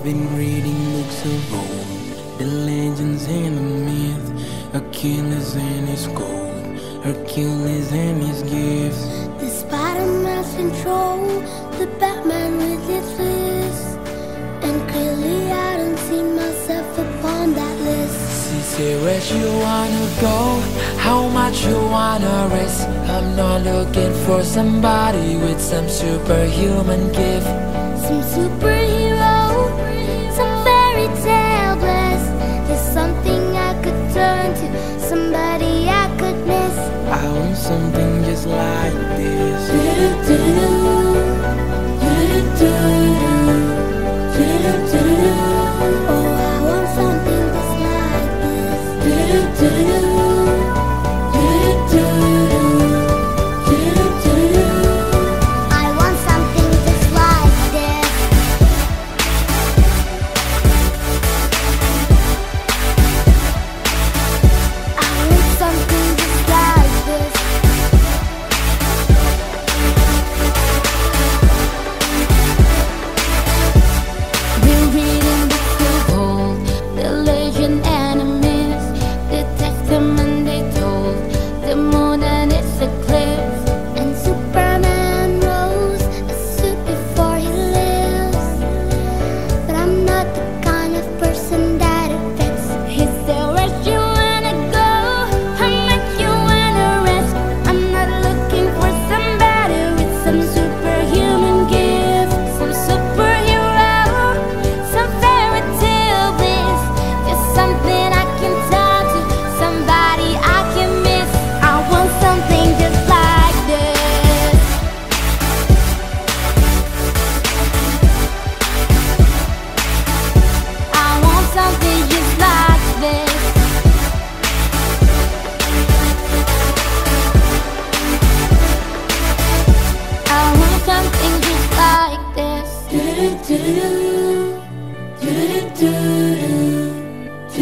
I've been reading books of old, the legends and the myth, Achilles and his gold, Hercules and his gifts. The Spider-Man's control, the Batman with his fist, and clearly I don't see myself upon that list. See, see where you wanna go, how much you wanna risk. I'm not looking for somebody with some superhuman gift, some super.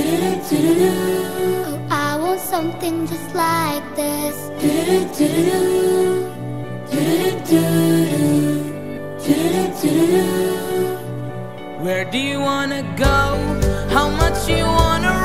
Oh, I want something just like this. Where do you wanna go? How much you wanna